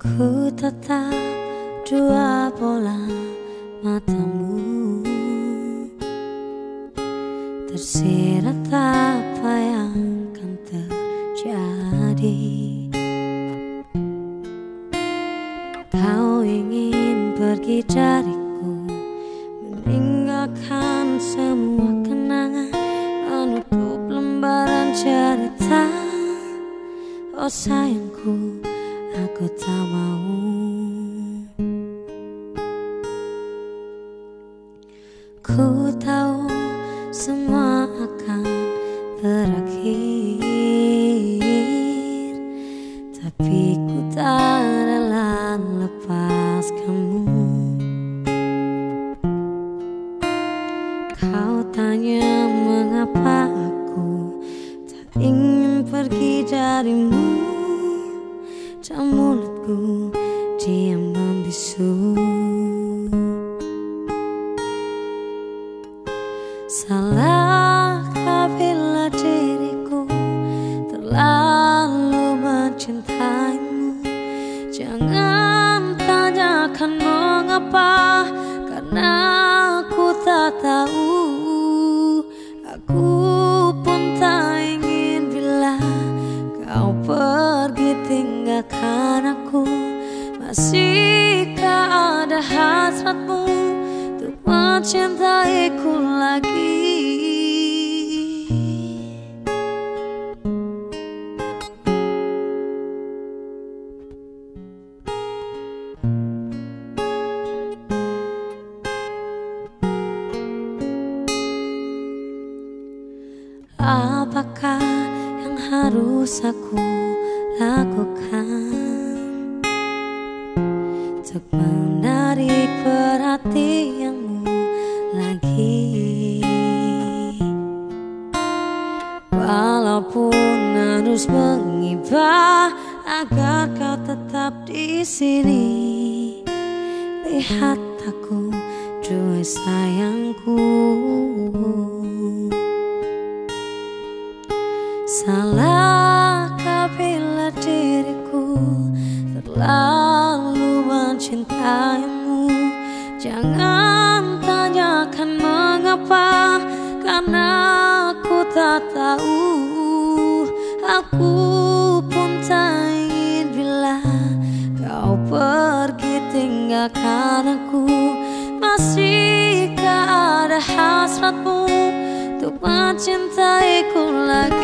Ku tetap dua bola matamu. Tersirat apa yang akan terjadi? Kau ingin pergi dariku Meninggalkan semua kenangan Menutup lembaran cerita. Oh sayangku aku tak mau. Ku tahu semua akan berakhir Tapi ku tak rela lepas kamu. Kau tanya mengapa aku tak ingin pergi darimu mencintaimu Jangan tanyakan mengapa Karena aku tak tahu. Aku pun tak ingin bila kau pergi tinggalkan aku. Masihkah ada hasratmu Untuk mencintaiku Apakah yang harus aku lakukan? Untuk menarik perhatianmu lagi. Walaupun harus mengibah Agar kau tetap di sini. Lihat aku, dua sayangku kau pergi tinggalkan aku. Masihkah ada hasratmu untuk mencintaiku lagi